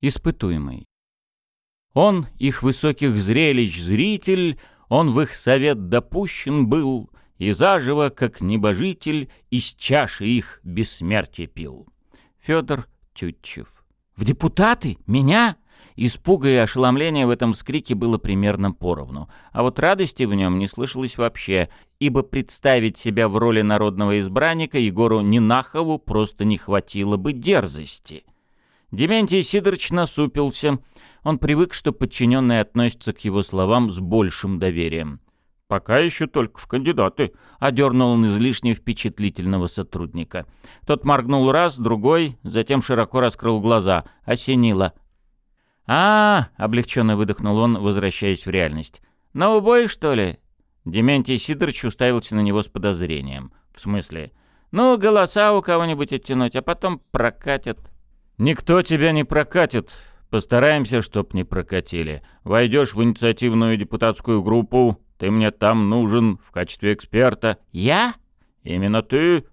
Испытуемый. Он их высоких зрелищ зритель, он в их совет допущен был, и заживо, как небожитель, из чаши их бессмертие пил. Федор Тютчев. «В депутаты? Меня?» Испуга и ошеломления в этом вскрике было примерно поровну, а вот радости в нем не слышалось вообще, ибо представить себя в роли народного избранника Егору Нинахову просто не хватило бы дерзости. Дементий Сидорович насупился. Он привык, что подчиненные относятся к его словам с большим доверием. «Пока еще только в кандидаты», — одернул он излишне впечатлительного сотрудника. Тот моргнул раз, другой, затем широко раскрыл глаза. Осенило. а, -а, -а облегченно выдохнул он, возвращаясь в реальность. «На убой, что ли?» Дементий Сидорович уставился на него с подозрением. «В смысле?» «Ну, голоса у кого-нибудь оттянуть, а потом прокатят». «Никто тебя не прокатит. Постараемся, чтоб не прокатили. Войдешь в инициативную депутатскую группу, ты мне там нужен в качестве эксперта». «Я?» «Именно ты».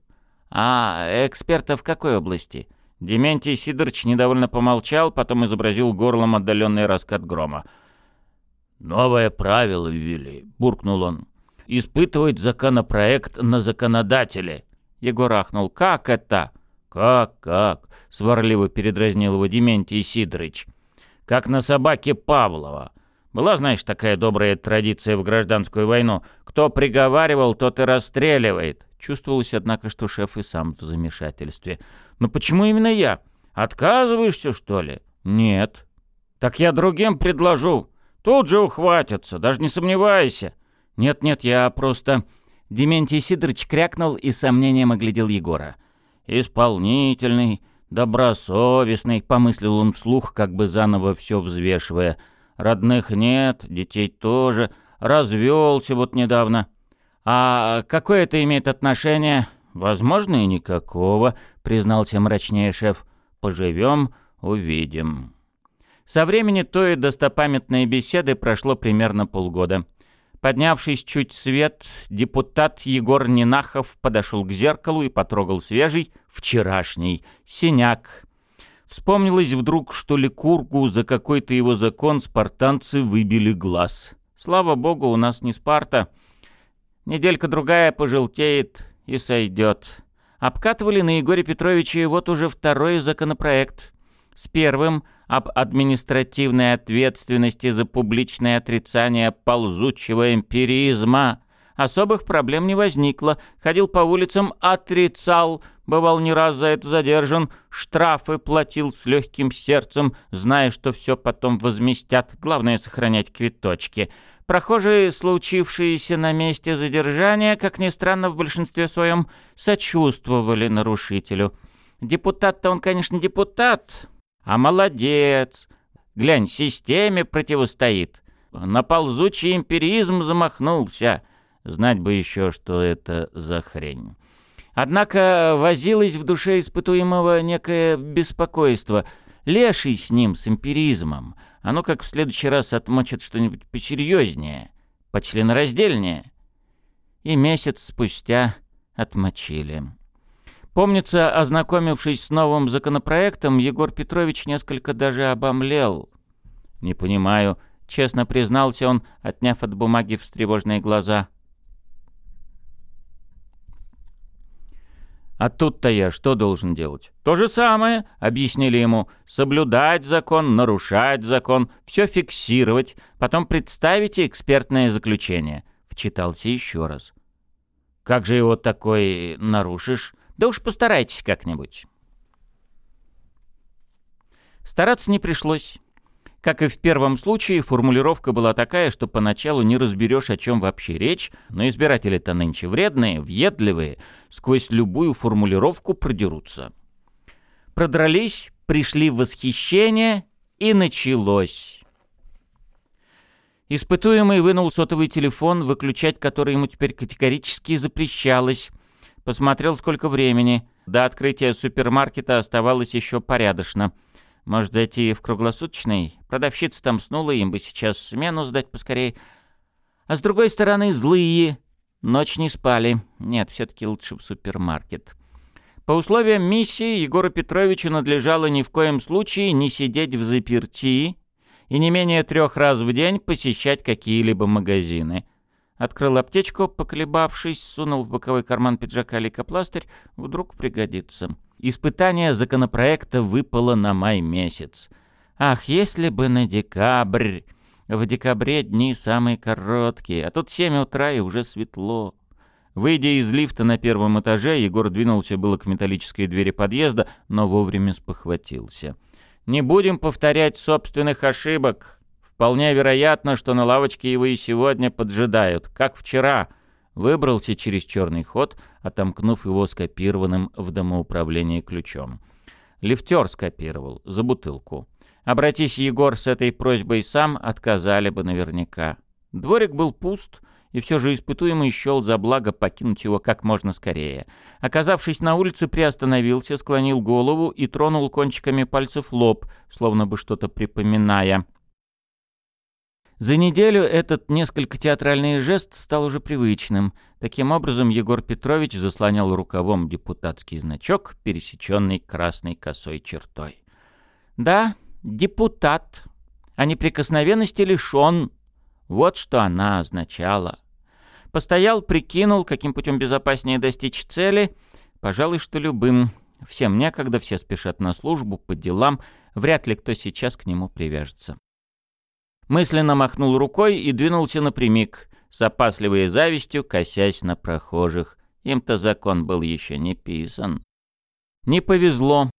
«А эксперта в какой области?» Дементий Сидорович недовольно помолчал, потом изобразил горлом отдаленный раскат грома. «Новое правило ввели», — буркнул он. «Испытывать законопроект на законодателе». Егор ахнул. «Как это?» «Как, как?» — сварливо передразнил его Дементий Сидорович. «Как на собаке Павлова. Была, знаешь, такая добрая традиция в гражданскую войну. Кто приговаривал, тот и расстреливает». Чувствовалось, однако, что шеф и сам в замешательстве. «Но почему именно я? Отказываешься, что ли?» «Нет». «Так я другим предложу. Тут же ухватятся, даже не сомневайся». «Нет-нет, я просто...» Дементий Сидорович крякнул и сомнением оглядел Егора. «Исполнительный, добросовестный», — помыслил он вслух, как бы заново все взвешивая. «Родных нет, детей тоже. Развелся вот недавно». «А какое это имеет отношение?» «Возможно, и никакого», — признался мрачнее шеф. «Поживем, увидим». Со времени той достопамятной беседы прошло примерно полгода. Поднявшись чуть свет, депутат Егор Нинахов подошел к зеркалу и потрогал свежий, вчерашний, синяк. Вспомнилось вдруг, что Ликургу за какой-то его закон спартанцы выбили глаз. Слава богу, у нас не Спарта. Неделька-другая пожелтеет и сойдет. Обкатывали на Егоре Петровиче вот уже второй законопроект. С первым — об административной ответственности за публичное отрицание ползучего эмпиризма. Особых проблем не возникло. Ходил по улицам, отрицал, бывал не раз за это задержан, штрафы платил с легким сердцем, зная, что все потом возместят. Главное — сохранять квиточки. Прохожие, случившиеся на месте задержания, как ни странно, в большинстве своем сочувствовали нарушителю. Депутат-то он, конечно, депутат, а молодец. Глянь, системе противостоит. На ползучий эмпиризм замахнулся. Знать бы еще, что это за хрень. Однако возилось в душе испытуемого некое беспокойство. Леший с ним, с эмпиризмом. А ну как в следующий раз отмочат что-нибудь посерьезнее, почленораздельнее. И месяц спустя отмочили. Помнится, ознакомившись с новым законопроектом, Егор Петрович несколько даже обомлел. «Не понимаю», — честно признался он, отняв от бумаги встревоженные глаза. «А тут-то я что должен делать?» «То же самое», — объяснили ему. «Соблюдать закон, нарушать закон, все фиксировать, потом представите экспертное заключение». Вчитался еще раз. «Как же его такой нарушишь?» Да уж постарайтесь как-нибудь. Стараться не пришлось. Как и в первом случае, формулировка была такая, что поначалу не разберешь, о чем вообще речь, но избиратели-то нынче вредные, въедливые, сквозь любую формулировку продерутся. Продрались, пришли в восхищение, и началось. Испытуемый вынул сотовый телефон, выключать который ему теперь категорически запрещалось, Посмотрел, сколько времени. До открытия супермаркета оставалось еще порядочно. Может, зайти в круглосуточный? Продавщица там снула, им бы сейчас смену сдать поскорее. А с другой стороны, злые. Ночь не спали. Нет, все-таки лучше в супермаркет. По условиям миссии Егору Петровичу надлежало ни в коем случае не сидеть в заперти и не менее трех раз в день посещать какие-либо магазины. Открыл аптечку, поколебавшись, сунул в боковой карман пиджака лейкопластырь, вдруг пригодится. Испытание законопроекта выпало на май месяц. Ах, если бы на декабрь! В декабре дни самые короткие, а тут семь утра и уже светло. Выйдя из лифта на первом этаже, Егор двинулся было к металлической двери подъезда, но вовремя спохватился. «Не будем повторять собственных ошибок. Вполне вероятно, что на лавочке его и сегодня поджидают, как вчера». Выбрался через черный ход, отомкнув его скопированным в домоуправлении ключом. Лифтер скопировал, за бутылку. Обратись Егор с этой просьбой сам, отказали бы наверняка. Дворик был пуст, и все же испытуемый счел за благо покинуть его как можно скорее. Оказавшись на улице, приостановился, склонил голову и тронул кончиками пальцев лоб, словно бы что-то припоминая. За неделю этот несколько театральный жест стал уже привычным. Таким образом, Егор Петрович заслонял рукавом депутатский значок, пересеченный красной косой чертой. «Да, депутат, а неприкосновенности лишен», вот что она означала. Постоял, прикинул, каким путем безопаснее достичь цели. Пожалуй, что любым. Всем некогда, все спешат на службу, по делам. Вряд ли кто сейчас к нему привяжется. Мысленно махнул рукой и двинулся напрямик, с опасливой завистью косясь на прохожих. Им-то закон был еще не писан. Не повезло.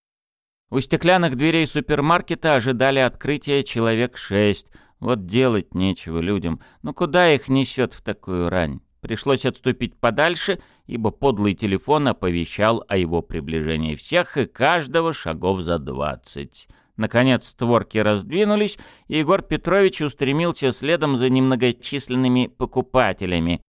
У стеклянных дверей супермаркета ожидали открытия человек шесть — вот делать нечего людям. Ну куда их несет в такую рань? Пришлось отступить подальше, ибо подлый телефон оповещал о его приближении всех и каждого шагов за двадцать. Наконец створки раздвинулись, и Егор Петрович устремился следом за немногочисленными покупателями.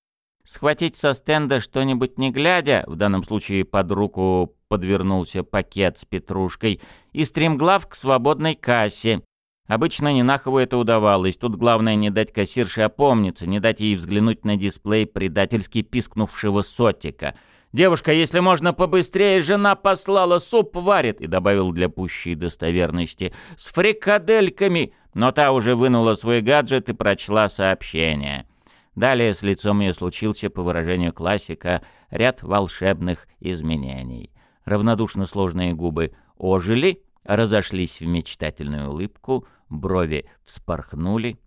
Схватить со стенда что-нибудь не глядя, в данном случае под руку подвернулся пакет с петрушкой, и стремглав к свободной кассе. Обычно Нинахову это удавалось. Тут главное не дать кассирше опомниться, не дать ей взглянуть на дисплей предательски пискнувшего сотика. «Девушка, если можно побыстрее, жена послала, суп варит!» и добавил для пущей достоверности. «С фрикадельками!» Но та уже вынула свой гаджет и прочла сообщение. Далее с лицом ее случился, по выражению классика, ряд волшебных изменений. Равнодушно сложные губы ожили, разошлись в мечтательную улыбку — брови вспорхнули.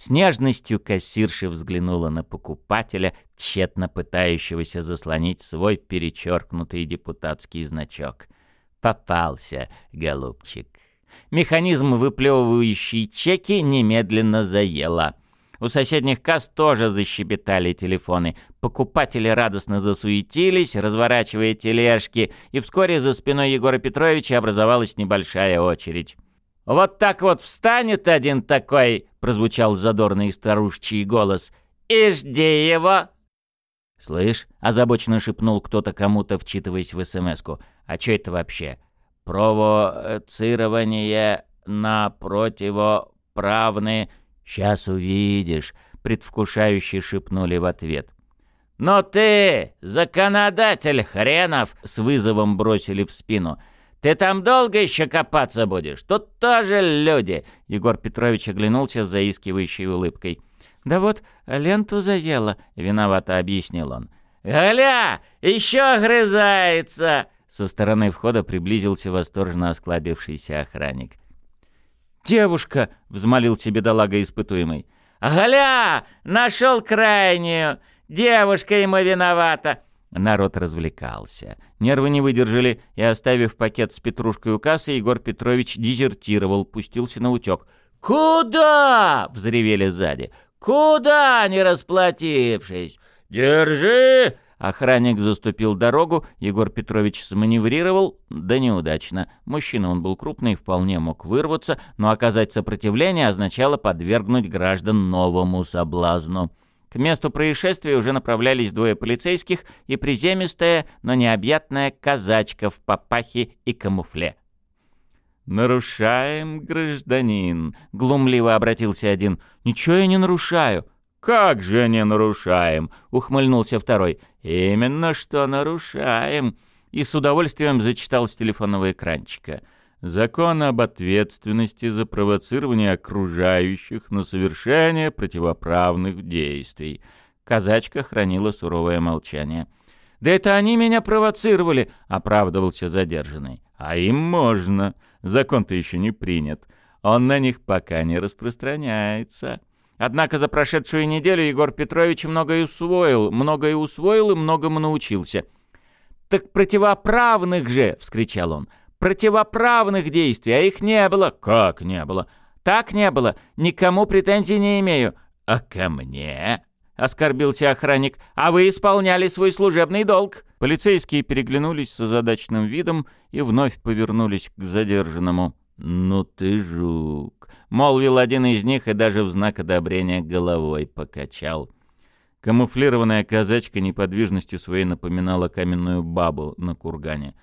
С нежностью кассирша взглянула на покупателя, тщетно пытающегося заслонить свой перечеркнутый депутатский значок. Попался, голубчик. Механизм, выплевывающий чеки, немедленно заело. У соседних касс тоже защебетали телефоны. Покупатели радостно засуетились, разворачивая тележки, и вскоре за спиной Егора Петровича образовалась небольшая очередь. «Вот так вот встанет один такой», — прозвучал задорный старушчий голос, — «и жди его». «Слышь», — озабоченно шепнул кто-то кому-то, вчитываясь в СМС-ку, «а что это вообще?» «Провоцирование на противоправные...» «Сейчас увидишь», — предвкушающе шепнули в ответ. «Но ты, законодатель хренов!» — с вызовом бросили в спину — ты там долго еще копаться будешь? Тут тоже люди!» Егор Петрович оглянулся с заискивающей улыбкой. «Да вот, ленту заело», — виновато объяснил он. «Галя, еще огрызается!» Со стороны входа приблизился восторженно осклабившийся охранник. «Девушка!» — взмолился бедолага испытуемый. «Галя! Нашел крайнюю! Девушка ему виновата!» Народ развлекался. Нервы не выдержали, и, оставив пакет с петрушкой у кассы, Егор Петрович дезертировал, пустился на утек. «Куда?» — взревели сзади. «Куда, не расплатившись? Держи!» Охранник заступил дорогу, Егор Петрович сманеврировал, да неудачно. Мужчина он был крупный, вполне мог вырваться, но оказать сопротивление означало подвергнуть граждан новому соблазну. К месту происшествия уже направлялись двое полицейских и приземистая, но необъятная казачка в папахе и камуфле. «Нарушаем, гражданин», — глумливо обратился один. «Ничего я не нарушаю». «Как же не нарушаем?» — ухмыльнулся второй. «Именно что нарушаем. и с удовольствием зачитал с телефонного экранчика. «Закон об ответственности за провоцирование окружающих на совершение противоправных действий». Казачка хранила суровое молчание. «Да это они меня провоцировали!» — оправдывался задержанный. «А им можно. Закон-то еще не принят. Он на них пока не распространяется». Однако за прошедшую неделю Егор Петрович многое усвоил, многое усвоил и многому научился. «Так противоправных же!» — вскричал он. «Противоправных действий, а их не было!» «Как не было?» «Так не было. Никому претензий не имею». «А ко мне?» — оскорбился охранник. «А вы исполняли свой служебный долг». Полицейские переглянулись с озадаченным видом и вновь повернулись к задержанному. «Ну ты жук!» — молвил один из них и даже в знак одобрения головой покачал. Камуфлированная казачка неподвижностью своей напоминала каменную бабу на кургане.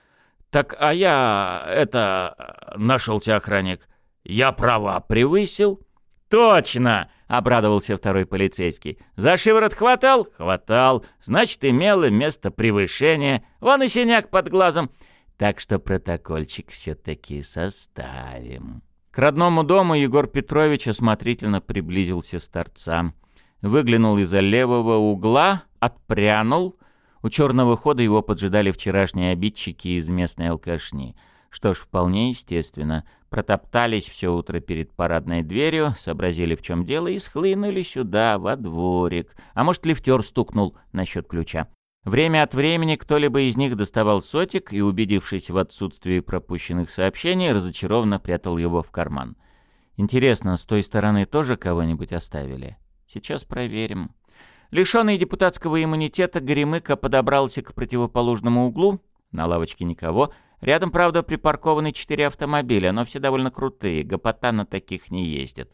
«Так, а я... это... — нашелся охранник. Я права превысил?» «Точно!» — обрадовался второй полицейский. «За шиворот хватал?» «Хватал. Значит, имело место превышение. Вон и синяк под глазом. Так что протокольчик все-таки составим. К родному дому Егор Петрович осмотрительно приблизился с торца. Выглянул из-за левого угла, отпрянул. У черного хода его поджидали вчерашние обидчики из местной алкашни. Что ж, вполне естественно. Протоптались все утро перед парадной дверью, сообразили, в чем дело, и схлынули сюда, во дворик. А может, лифтер стукнул насчет ключа. Время от времени кто-либо из них доставал сотик и, убедившись в отсутствии пропущенных сообщений, разочарованно прятал его в карман. Интересно, с той стороны тоже кого-нибудь оставили? Сейчас проверим. Лишенный депутатского иммунитета, Горемыка подобрался к противоположному углу. На лавочке никого. Рядом, правда, припаркованы четыре автомобиля, но все довольно крутые. Гопота на таких не ездит.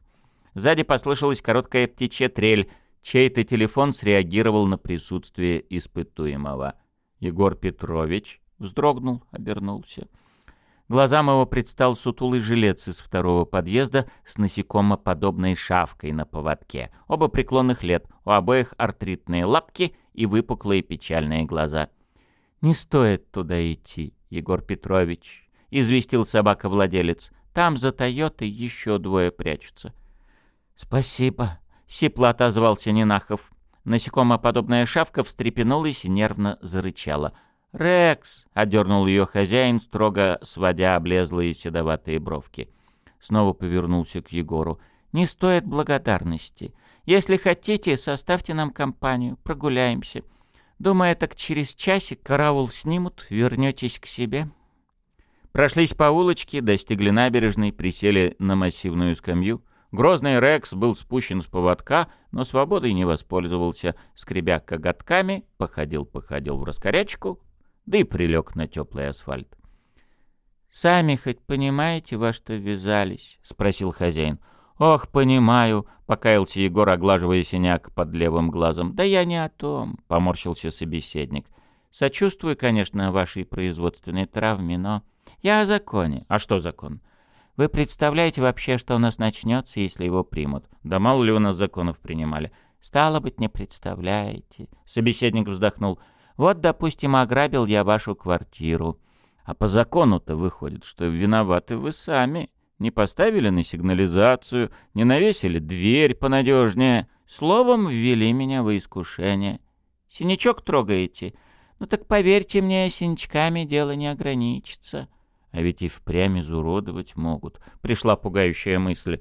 Сзади послышалась короткая птичья трель — Чей-то телефон среагировал на присутствие испытуемого. Егор Петрович вздрогнул, обернулся. Глазам его предстал сутулый жилец из второго подъезда с насекомоподобной шавкой на поводке. Оба преклонных лет, у обоих артритные лапки и выпуклые печальные глаза. «Не стоит туда идти, Егор Петрович», — известил собака-владелец. «Там за Тойотой еще двое прячутся». «Спасибо», Сипло отозвался Нинахов. Насекомоподобная шавка встрепенулась и нервно зарычала. «Рекс!» — одернул ее хозяин, строго сводя облезлые седоватые бровки. Снова повернулся к Егору. «Не стоит благодарности. Если хотите, составьте нам компанию, прогуляемся. Думаю, так через часик караул снимут, вернетесь к себе». Прошлись по улочке, достигли набережной, присели на массивную скамью — Грозный Рекс был спущен с поводка, но свободой не воспользовался, скребя коготками, походил-походил в раскорячку, да и прилег на теплый асфальт. «Сами хоть понимаете, во что ввязались?» — спросил хозяин. «Ох, понимаю», — покаялся Егор, оглаживая синяк под левым глазом. «Да я не о том», — поморщился собеседник. «Сочувствую, конечно, вашей производственной травме, но...» «Я о законе». «А что закон?» Вы представляете вообще, что у нас начнется, если его примут? Да мало ли у нас законов принимали. Стало быть, не представляете. Собеседник вздохнул. Вот, допустим, ограбил я вашу квартиру. А по закону-то выходит, что виноваты вы сами. Не поставили на сигнализацию, не навесили дверь понадежнее. Словом, ввели меня в искушение. Синячок трогаете? Ну так поверьте мне, синячками дело не ограничится. А ведь и впрямь изуродовать могут. Пришла пугающая мысль.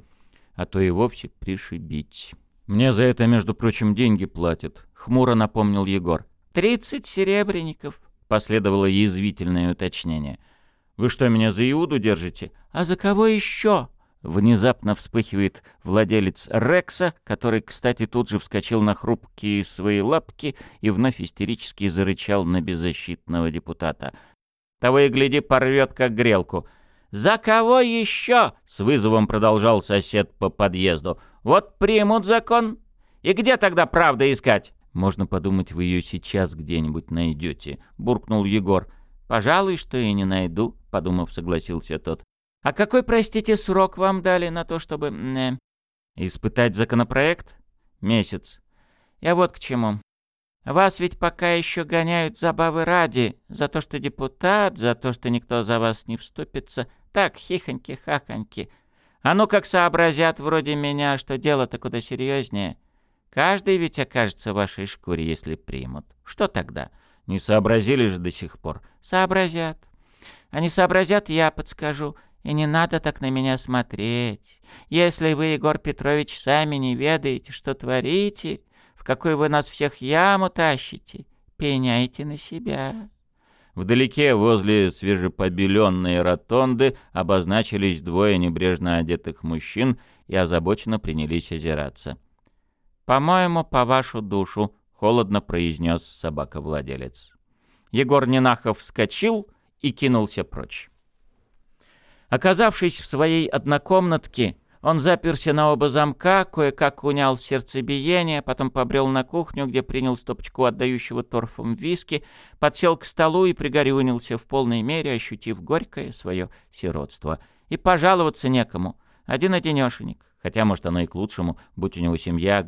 А то и вовсе пришибить. Мне за это, между прочим, деньги платят. Хмуро напомнил Егор. «Тридцать серебряников», — последовало язвительное уточнение. «Вы что, меня за Иуду держите?» «А за кого еще?» Внезапно вспыхивает владелец Рекса, который, кстати, тут же вскочил на хрупкие свои лапки и вновь истерически зарычал на беззащитного депутата — того и гляди, порвет, как грелку. «За кого еще?» — с вызовом продолжал сосед по подъезду. «Вот примут закон. И где тогда правда искать?» «Можно подумать, вы ее сейчас где-нибудь найдете», — буркнул Егор. «Пожалуй, что и не найду», — подумав, согласился тот. «А какой, простите, срок вам дали на то, чтобы...» э... «Испытать законопроект? Месяц. Я вот к чему. Вас ведь пока еще гоняют забавы ради, за то, что депутат, за то, что никто за вас не вступится. Так, хихоньки-хахоньки. А ну как сообразят вроде меня, что дело-то куда серьезнее. Каждый ведь окажется в вашей шкуре, если примут. Что тогда? Не сообразили же до сих пор. Сообразят. Они сообразят, я подскажу. И не надо так на меня смотреть. Если вы, Егор Петрович, сами не ведаете, что творите, в какую вы нас всех яму тащите, пеняйте на себя». Вдалеке, возле свежепобеленной ротонды, обозначились двое небрежно одетых мужчин и озабоченно принялись озираться. «По-моему, по вашу душу», — холодно произнес собаковладелец. Егор Ненахов вскочил и кинулся прочь. Оказавшись в своей однокомнатке, он заперся на оба замка, кое-как унял сердцебиение, потом побрел на кухню, где принял стопочку отдающего торфом виски, подсел к столу и пригорюнился в полной мере, ощутив горькое свое сиротство. И пожаловаться некому. Один-одинешенек. Хотя, может, оно и к лучшему, будь у него семья,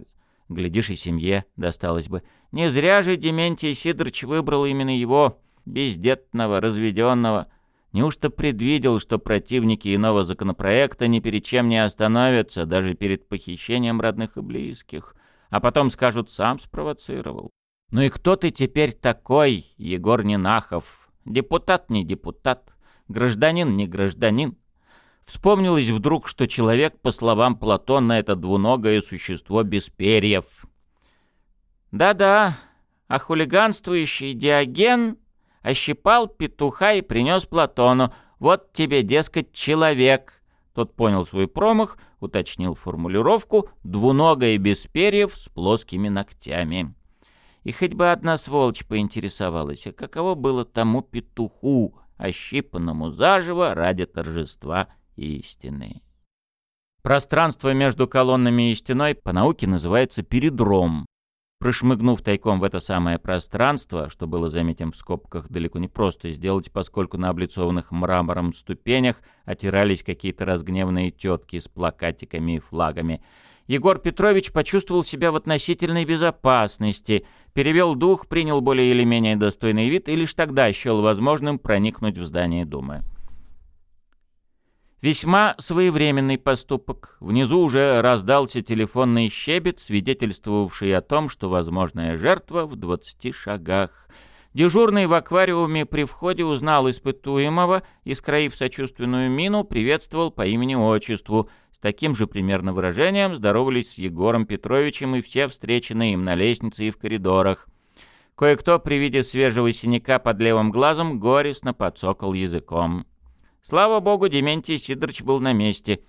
глядишь, и семье досталось бы. Не зря же Дементий Сидорович выбрал именно его, бездетного, разведенного, Неужто предвидел, что противники иного законопроекта ни перед чем не остановятся, даже перед похищением родных и близких, а потом скажут «сам спровоцировал». Ну и кто ты теперь такой, Егор Нинахов? Депутат не депутат, гражданин не гражданин. Вспомнилось вдруг, что человек, по словам Платона, это двуногое существо без перьев. Да-да, а хулиганствующий Диоген ощипал петуха и принес Платону. Вот тебе, дескать, человек. Тот понял свой промах, уточнил формулировку «двуногая без перьев с плоскими ногтями». И хоть бы одна сволочь поинтересовалась, а каково было тому петуху, ощипанному заживо ради торжества истины. Пространство между колоннами и стеной по науке называется передром. Прошмыгнув тайком в это самое пространство, что было, заметим, в скобках далеко не просто сделать, поскольку на облицованных мрамором ступенях отирались какие-то разгневанные тетки с плакатиками и флагами, Егор Петрович почувствовал себя в относительной безопасности, перевел дух, принял более или менее достойный вид и лишь тогда счел возможным проникнуть в здание Думы. Весьма своевременный поступок. Внизу уже раздался телефонный щебет, свидетельствовавший о том, что возможная жертва в двадцати шагах. Дежурный в аквариуме при входе узнал испытуемого и, скроив сочувственную мину, приветствовал по имени-отчеству. С таким же примерно выражением здоровались с Егором Петровичем и все встреченные им на лестнице и в коридорах. Кое-кто при виде свежего синяка под левым глазом горестно подсокал языком. Слава богу, Дементий Сидорович был на месте.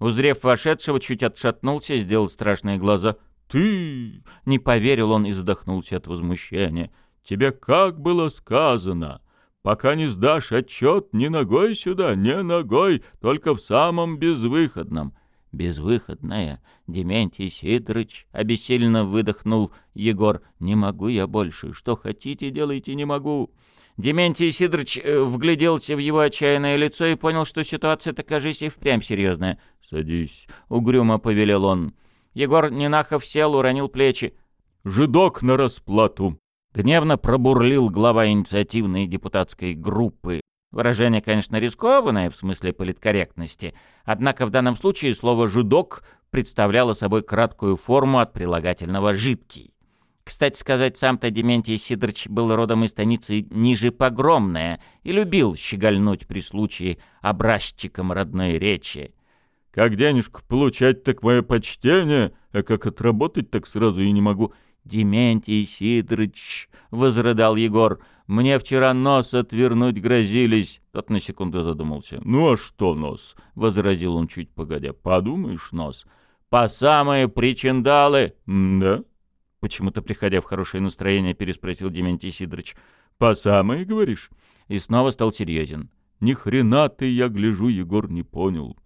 Узрев вошедшего, чуть отшатнулся, сделал страшные глаза. «Ты!» — не поверил он и задохнулся от возмущения. «Тебе как было сказано? Пока не сдашь отчет, ни ногой сюда, ни ногой, только в самом безвыходном». «Безвыходная, Дементий Сидорович!» — обессиленно выдохнул Егор. «Не могу я больше. Что хотите, делайте, не могу». Дементий Сидорович э, вгляделся в его отчаянное лицо и понял, что ситуация-то, кажись, и впрямь серьезная. «Садись», — угрюмо повелел он. Егор Нинахов сел, уронил плечи. «Жидок на расплату!» Гневно пробурлил глава инициативной депутатской группы. Выражение, конечно, рискованное в смысле политкорректности, однако в данном случае слово «жидок» представляло собой краткую форму от прилагательного «жидкий». Кстати сказать, сам-то Дементий Сидорович был родом из станицы ниже Погромная и любил щегольнуть при случае образчиком родной речи. «Как денежку получать, так мое почтение, а как отработать, так сразу и не могу». «Дементий Сидорович», — возрыдал Егор, — «мне вчера нос отвернуть грозились». Тот на секунду задумался. «Ну а что нос?» — возразил он чуть погодя. «Подумаешь, нос». «По самые причиндалы». «Да?» Почему-то, приходя в хорошее настроение, переспросил Дементий Сидорович. «По самое, говоришь?» И снова стал серьезен. «Ни хрена ты, я гляжу, Егор, не понял.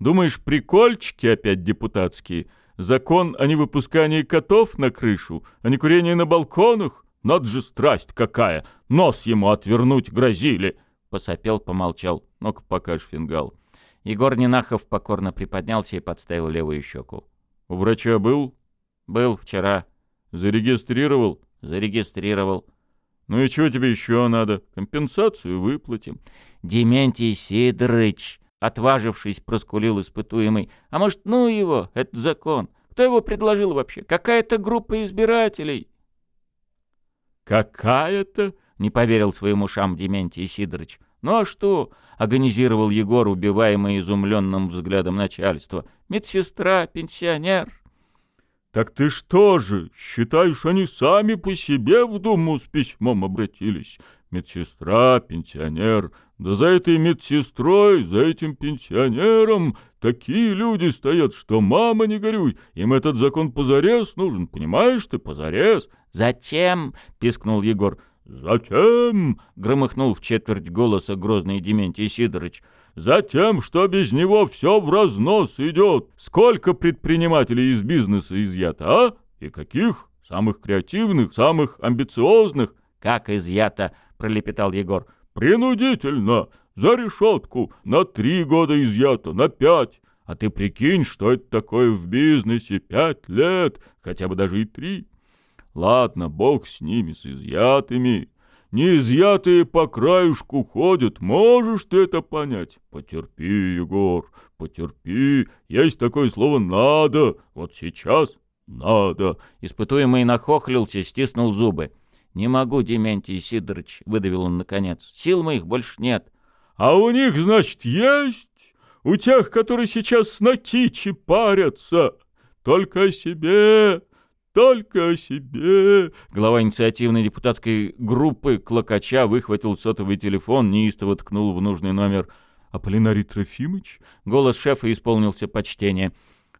Думаешь, прикольчики опять депутатские? Закон о невыпускании котов на крышу, а не курение на балконах? Надо же страсть какая! Нос ему отвернуть грозили!» Посопел, помолчал. «Ну-ка, покажешь фингал». Егор Нинахов покорно приподнялся и подставил левую щеку. «У врача был?» «Был вчера». Зарегистрировал? зарегистрировал. Ну и чего тебе еще надо? Компенсацию выплатим. Дементий Сидорыч, отважившись, проскулил испытуемый. А может, ну его, это закон. Кто его предложил вообще? Какая-то группа избирателей. Какая-то? Не поверил своим ушам Дементий Сидорыч. Ну а что? Организировал Егор, убиваемый изумленным взглядом начальства. Медсестра, пенсионер. «Так ты что же, считаешь, они сами по себе в Думу с письмом обратились? Медсестра, пенсионер. Да за этой медсестрой, за этим пенсионером такие люди стоят, что мама не горюй. Им этот закон позарез нужен, понимаешь ты, позарез». «Зачем?» — пискнул Егор. «Затем», — громыхнул в четверть голоса грозный Дементий Сидорович, Затем, что без него все в разнос идет. Сколько предпринимателей из бизнеса изъято, а? И каких? Самых креативных, самых амбициозных. Как изъято, пролепетал Егор. Принудительно. За решетку. На три года изъято, на пять. А ты прикинь, что это такое в бизнесе. Пять лет, хотя бы даже и три. Ладно, бог с ними, с изъятыми неизъятые по краюшку ходят. Можешь ты это понять? Потерпи, Егор, потерпи. Есть такое слово «надо». Вот сейчас надо. Испытуемый нахохлился, стиснул зубы. «Не могу, Дементий Сидорович», — выдавил он наконец. «Сил моих больше нет». «А у них, значит, есть? У тех, которые сейчас с накичи парятся. Только о себе, только о себе!» Глава инициативной депутатской группы Клокача выхватил сотовый телефон, неистово ткнул в нужный номер. «Аполлинарий Трофимыч?» Голос шефа исполнился почтение.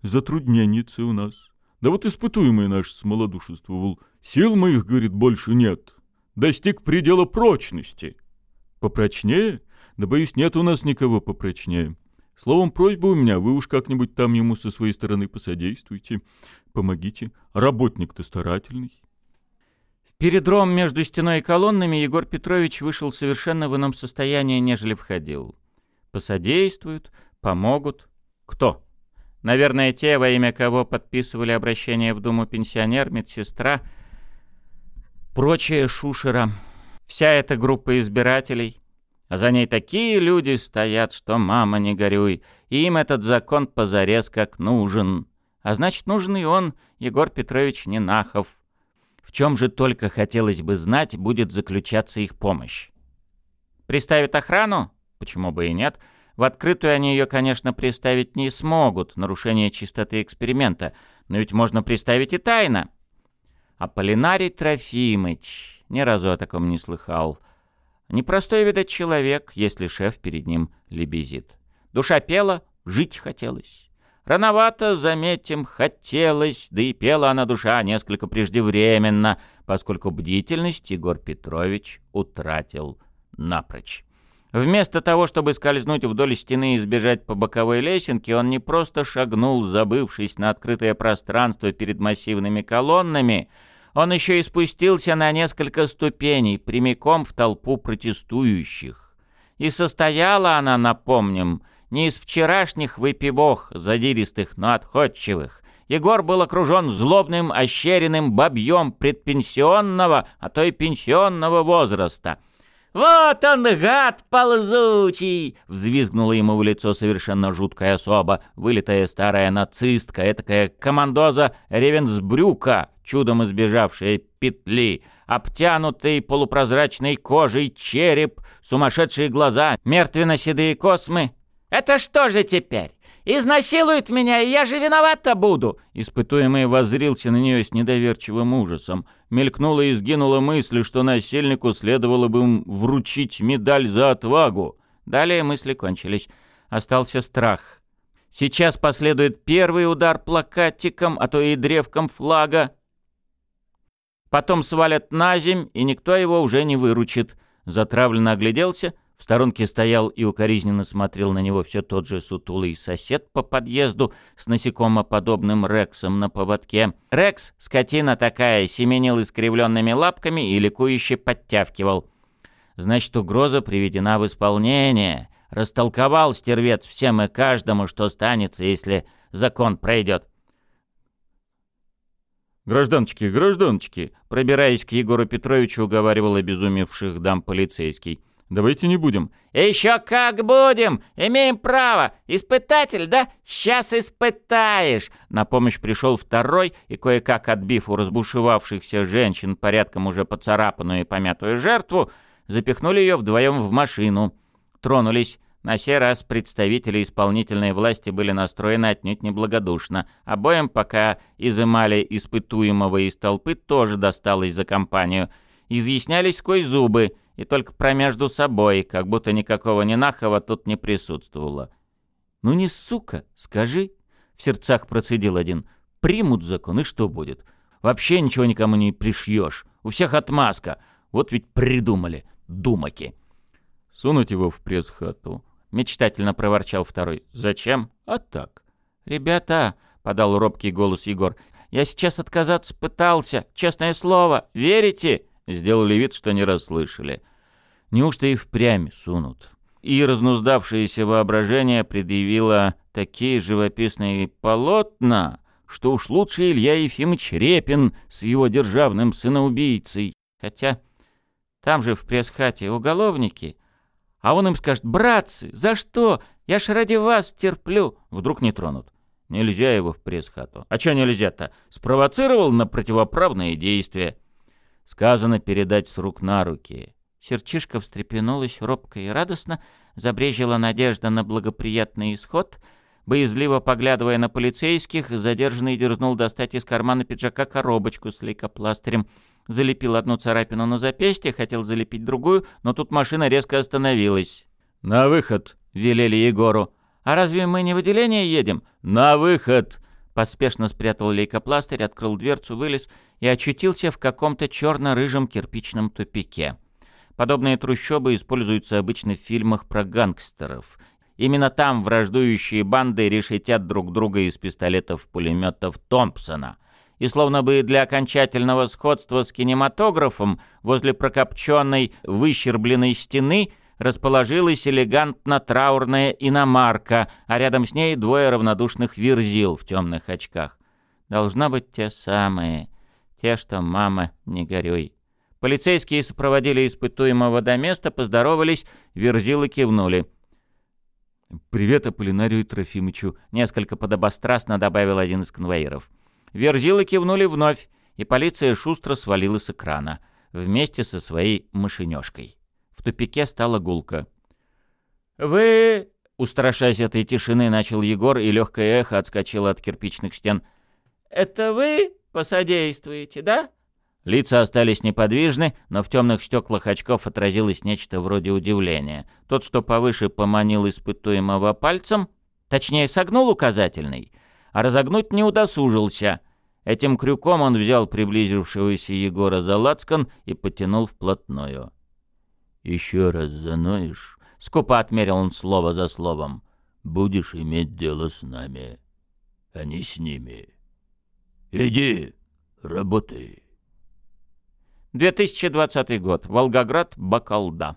«Затрудненница у нас. Да вот испытуемый наш смолодушествовал. Сил моих, говорит, больше нет. Достиг предела прочности. Попрочнее? Да, боюсь, нет у нас никого попрочнее. Словом, просьба у меня, вы уж как-нибудь там ему со своей стороны посодействуйте. Помогите. Работник-то старательный. В передром между стеной и колоннами Егор Петрович вышел совершенно в ином состоянии, нежели входил. Посодействуют, помогут. Кто? Наверное, те, во имя кого подписывали обращение в Думу пенсионер, медсестра, прочая шушера. Вся эта группа избирателей. А за ней такие люди стоят, что мама не горюй. Им этот закон позарез как нужен. А значит, нужен и он, Егор Петрович Ненахов. В чем же только хотелось бы знать, будет заключаться их помощь. Приставят охрану? Почему бы и нет? В открытую они ее, конечно, приставить не смогут, нарушение чистоты эксперимента, но ведь можно приставить и тайно. Аполлинарий Трофимыч, ни разу о таком не слыхал. Непростой, видать, человек, если шеф перед ним лебезит. Душа пела, жить хотелось. Рановато, заметим, хотелось, да и пела она душа несколько преждевременно, поскольку бдительность Егор Петрович утратил напрочь. Вместо того, чтобы скользнуть вдоль стены и сбежать по боковой лесенке, он не просто шагнул, забывшись на открытое пространство перед массивными колоннами, он еще и спустился на несколько ступеней, прямиком в толпу протестующих. И состояла она, напомним, не из вчерашних выпивох, задиристых, но отходчивых. Егор был окружен злобным, ощеренным бабьем предпенсионного, а то и пенсионного возраста. «Вот он, гад ползучий!» — взвизгнула ему в лицо совершенно жуткая особа, вылитая старая нацистка, этакая командоза Ревенсбрюка, чудом избежавшая петли, обтянутый полупрозрачной кожей череп, сумасшедшие глаза, мертвенно-седые космы, «Это что же теперь? Изнасилует меня, и я же виновата буду!» Испытуемый воззрился на нее с недоверчивым ужасом. Мелькнула и сгинула мысль, что насильнику следовало бы им вручить медаль за отвагу. Далее мысли кончились. Остался страх. Сейчас последует первый удар плакатиком, а то и древком флага. Потом свалят на земь, и никто его уже не выручит. Затравленно огляделся — сторонке стоял и укоризненно смотрел на него все тот же сутулый сосед по подъезду с насекомоподобным Рексом на поводке. Рекс, скотина такая, семенил искривленными лапками и ликующе подтявкивал. Значит, угроза приведена в исполнение. Растолковал стервец всем и каждому, что станется, если закон пройдет. «Гражданочки, гражданочки!» Пробираясь к Егору Петровичу, уговаривал обезумевших дам полицейский. «Давайте не будем». «Еще как будем! Имеем право! Испытатель, да? Сейчас испытаешь!» На помощь пришел второй, и кое-как отбив у разбушевавшихся женщин порядком уже поцарапанную и помятую жертву, запихнули ее вдвоем в машину. Тронулись. На сей раз представители исполнительной власти были настроены отнюдь неблагодушно. Обоим, пока изымали испытуемого из толпы, тоже досталось за компанию. Изъяснялись сквозь зубы, и только про между собой, как будто никакого Нинахова тут не присутствовало. «Ну не сука, скажи!» — в сердцах процедил один. «Примут закон, и что будет? Вообще ничего никому не пришьешь. У всех отмазка. Вот ведь придумали, думаки!» «Сунуть его в пресс-хату», мечтательно проворчал второй. «Зачем?» «А так». «Ребята», — подал робкий голос Егор, — «я сейчас отказаться пытался, честное слово, верите?» Сделали вид, что не расслышали. Неужто и впрямь сунут? И разнуздавшееся воображение предъявило такие живописные полотна, что уж лучше Илья Ефимович Репин с его державным сыноубийцей. Хотя там же в пресс-хате уголовники — а он им скажет, братцы, за что? Я ж ради вас терплю. Вдруг не тронут. Нельзя его в пресс-хату. А что нельзя-то? Спровоцировал на противоправные действия. Сказано передать с рук на руки. Серчишка встрепенулась робко и радостно, забрежила надежда на благоприятный исход. Боязливо поглядывая на полицейских, задержанный дерзнул достать из кармана пиджака коробочку с лейкопластырем — залепил одну царапину на запястье, хотел залепить другую, но тут машина резко остановилась. «На выход!» — велели Егору. «А разве мы не в отделение едем?» «На выход!» Поспешно спрятал лейкопластырь, открыл дверцу, вылез и очутился в каком-то черно-рыжем кирпичном тупике. Подобные трущобы используются обычно в фильмах про гангстеров. Именно там враждующие банды решетят друг друга из пистолетов-пулеметов Томпсона и словно бы для окончательного сходства с кинематографом возле прокопченной выщербленной стены расположилась элегантно траурная иномарка, а рядом с ней двое равнодушных верзил в темных очках. Должна быть те самые, те, что «мама, не горюй». Полицейские сопроводили испытуемого до места, поздоровались, верзилы кивнули. «Привет Аполлинарию Трофимычу», — несколько подобострастно добавил один из конвоиров. Верзилы кивнули вновь, и полиция шустро свалила с экрана, вместе со своей машинёшкой. В тупике стала гулка. «Вы...» — устрашаясь этой тишины, начал Егор, и легкое эхо отскочило от кирпичных стен. «Это вы посодействуете, да?» Лица остались неподвижны, но в темных стеклах очков отразилось нечто вроде удивления. Тот, что повыше поманил испытуемого пальцем, точнее согнул указательный, а разогнуть не удосужился. Этим крюком он взял приблизившегося Егора за лацкан и потянул вплотную. «Еще раз заноешь?» — скупо отмерил он слово за словом. «Будешь иметь дело с нами, а не с ними. Иди, работай». 2020 год. Волгоград, Бакалда.